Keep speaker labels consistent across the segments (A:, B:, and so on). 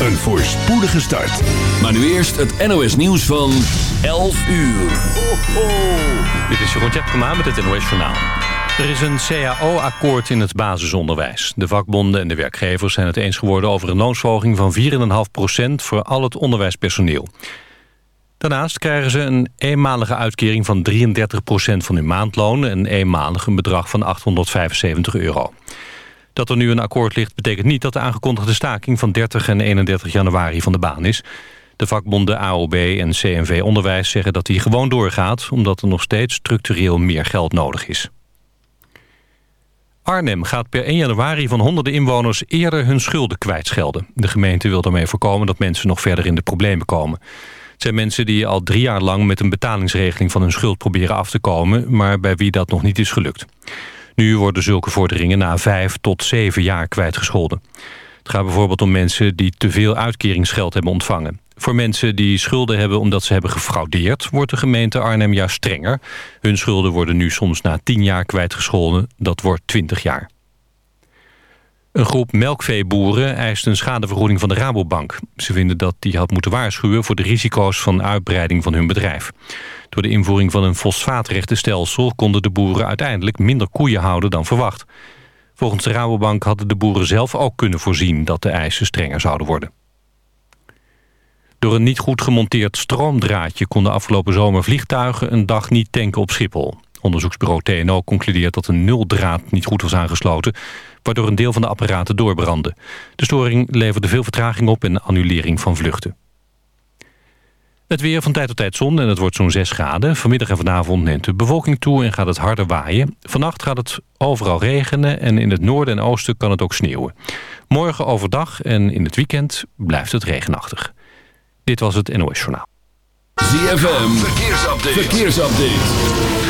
A: een voorspoedige start.
B: Maar nu eerst het NOS nieuws van 11 uur. Ho, ho.
C: Dit is Jeroen Tjepkema met het NOS Journaal. Er is een CAO-akkoord in het basisonderwijs. De vakbonden en de werkgevers zijn het eens geworden over een loonsverhoging van 4,5% voor al het onderwijspersoneel. Daarnaast krijgen ze een eenmalige uitkering van 33% van hun maandloon... en eenmalig een bedrag van 875 euro. Dat er nu een akkoord ligt betekent niet dat de aangekondigde staking... van 30 en 31 januari van de baan is. De vakbonden AOB en CNV Onderwijs zeggen dat die gewoon doorgaat... omdat er nog steeds structureel meer geld nodig is. Arnhem gaat per 1 januari van honderden inwoners eerder hun schulden kwijtschelden. De gemeente wil daarmee voorkomen dat mensen nog verder in de problemen komen. Het zijn mensen die al drie jaar lang met een betalingsregeling van hun schuld proberen af te komen, maar bij wie dat nog niet is gelukt. Nu worden zulke vorderingen na vijf tot zeven jaar kwijtgescholden. Het gaat bijvoorbeeld om mensen die te veel uitkeringsgeld hebben ontvangen. Voor mensen die schulden hebben omdat ze hebben gefraudeerd... wordt de gemeente Arnhem juist strenger. Hun schulden worden nu soms na tien jaar kwijtgescholden. Dat wordt twintig jaar. Een groep melkveeboeren eist een schadevergoeding van de Rabobank. Ze vinden dat die had moeten waarschuwen voor de risico's van uitbreiding van hun bedrijf. Door de invoering van een fosfaatrechtenstelsel konden de boeren uiteindelijk minder koeien houden dan verwacht. Volgens de Rabobank hadden de boeren zelf ook kunnen voorzien dat de eisen strenger zouden worden. Door een niet goed gemonteerd stroomdraadje konden afgelopen zomer vliegtuigen een dag niet tanken op Schiphol. Onderzoeksbureau TNO concludeert dat een nuldraad niet goed was aangesloten, waardoor een deel van de apparaten doorbrandde. De storing leverde veel vertraging op en annulering van vluchten. Het weer van tijd tot tijd zon en het wordt zo'n 6 graden. Vanmiddag en vanavond neemt de bevolking toe en gaat het harder waaien. Vannacht gaat het overal regenen en in het noorden en oosten kan het ook sneeuwen. Morgen overdag en in het weekend blijft het regenachtig. Dit was het NOS Journaal.
B: ZFM, verkeersupdate. verkeersupdate.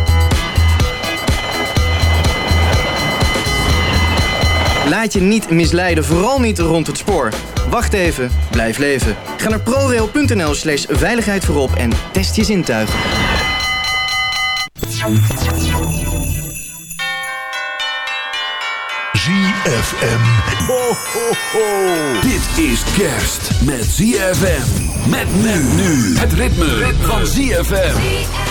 D: Laat je niet misleiden, vooral niet rond het spoor. Wacht even, blijf leven. Ga naar prorail.nl slash veiligheid voorop en test je zintuigen.
A: ZFM.
B: Ho, ho, ho. Dit is kerst met ZFM. Met men nu. Het ritme, van ZFM.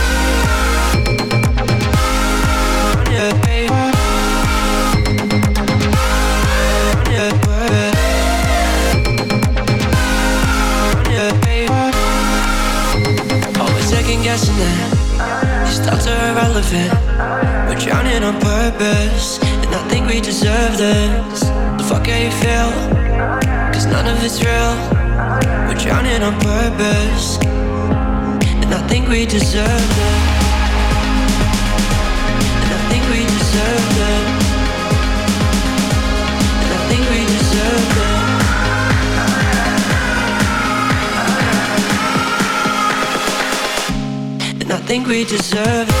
E: Deserve this. The Fuck how you feel. Cause none of it's real. We're drowning on purpose. And I think we deserve it. And I think we deserve it. And I think we deserve it. And I think we deserve it.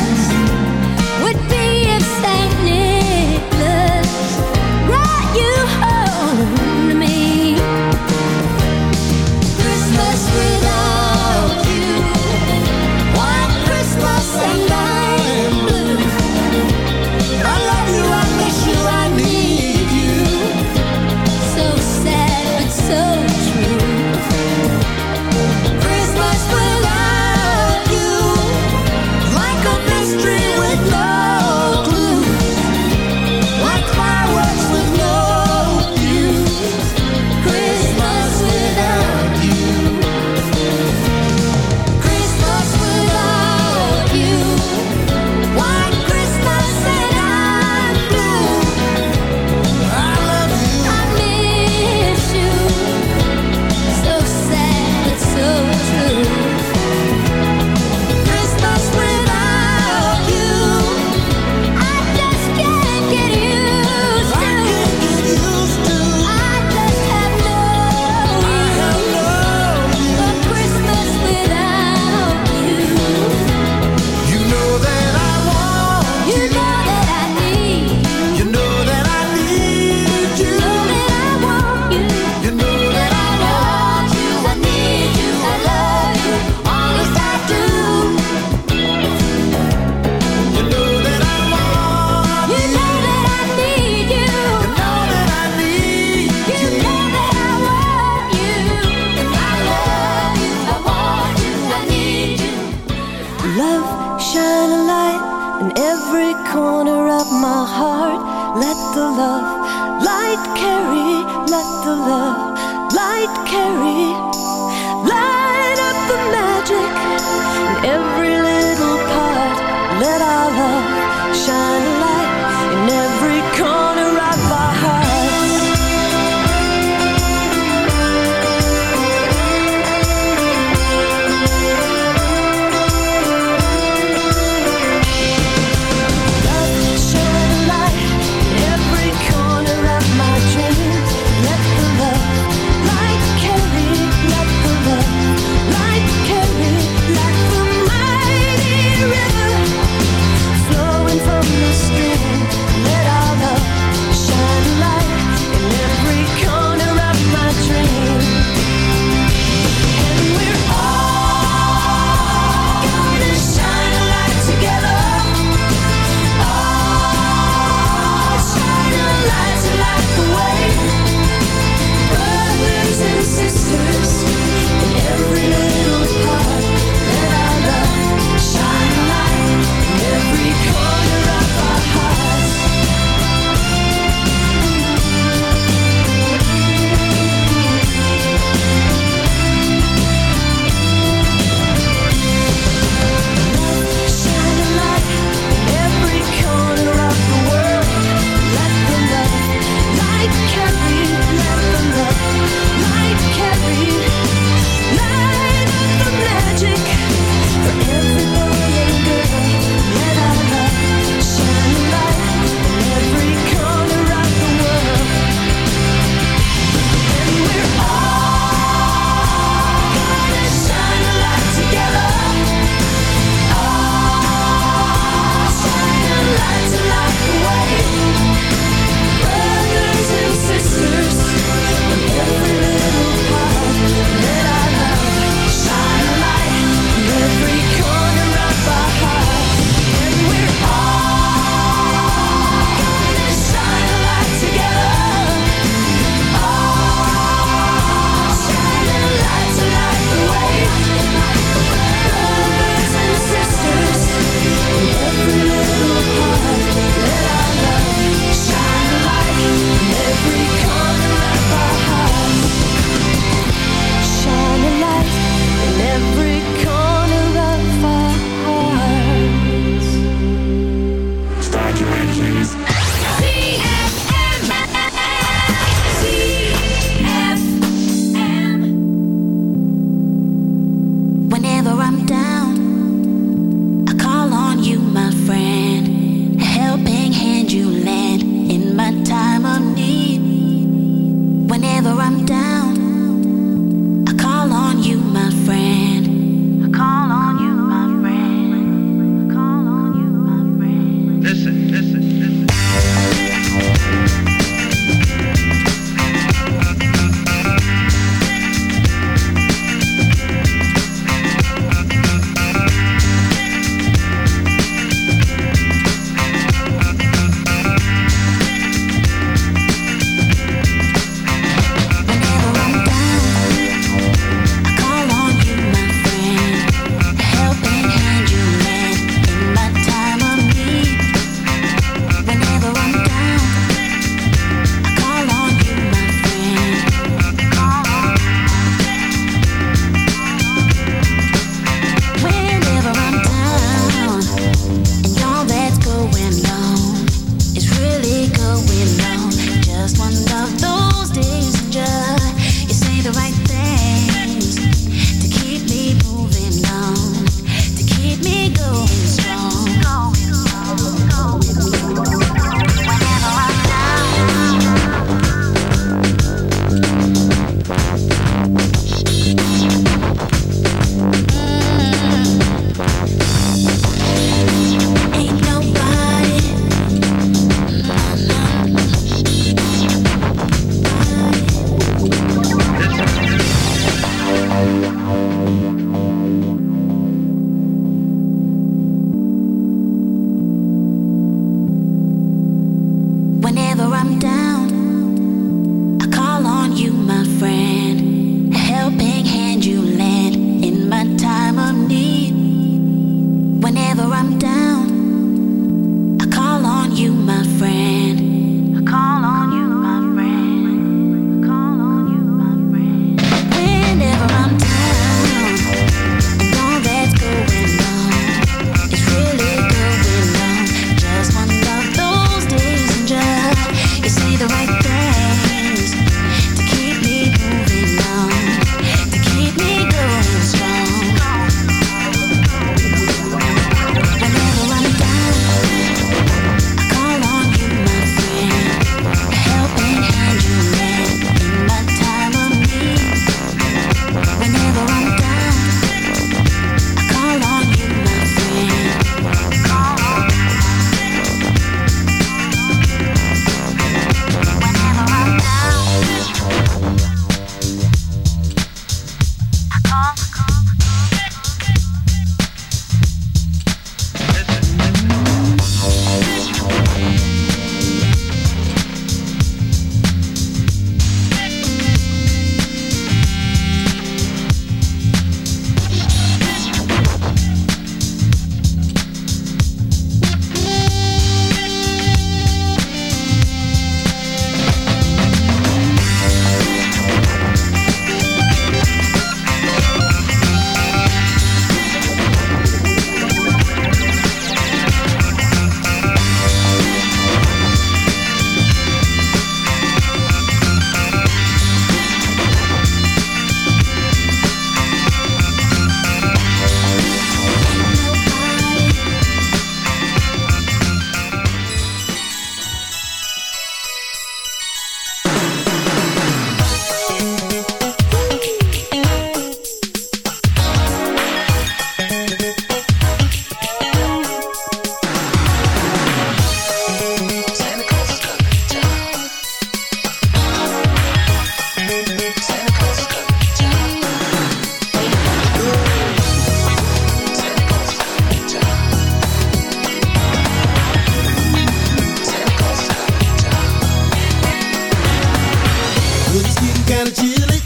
F: getting kinda chilly.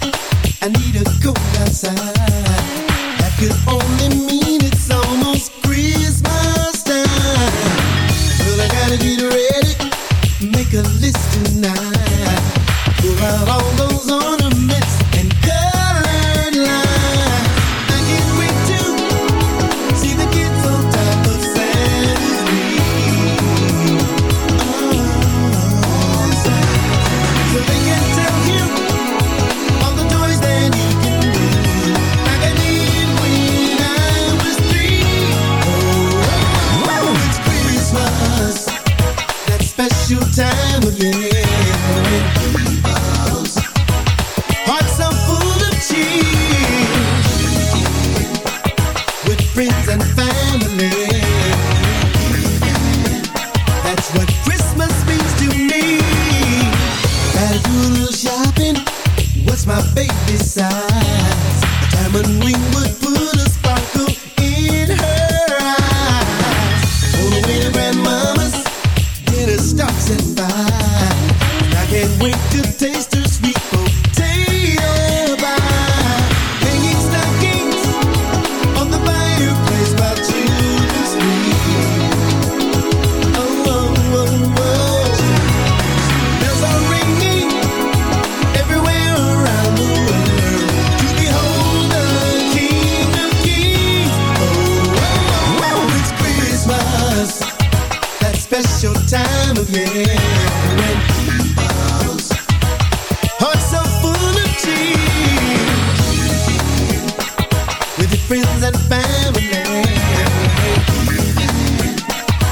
F: I need
G: a coat
H: outside. Ik could only mean it's almost Christmas time. Well, I gotta get ready, make a list tonight. Pull out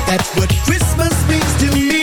H: That's what Christmas means to me.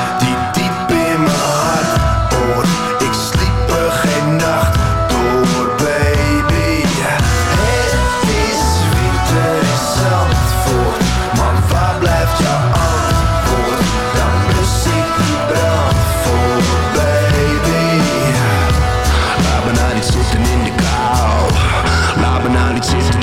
I: consequences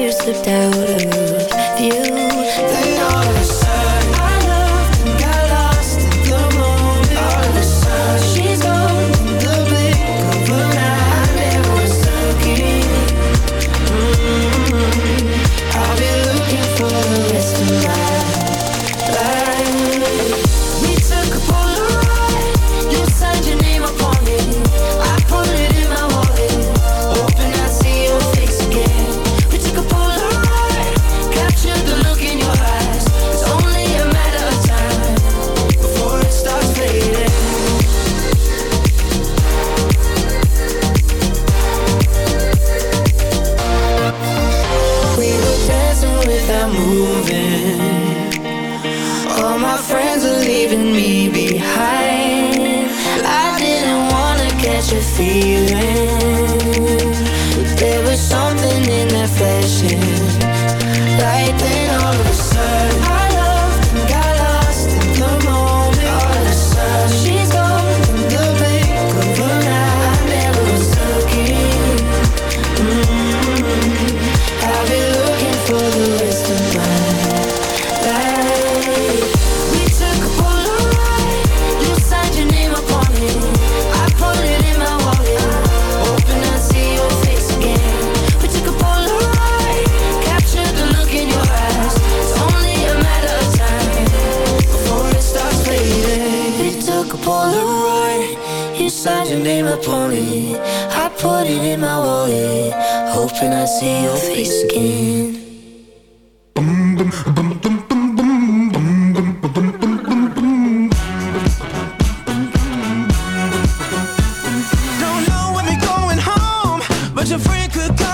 I: years slipped out of view
H: Don't know where they're going home, but your friend could come.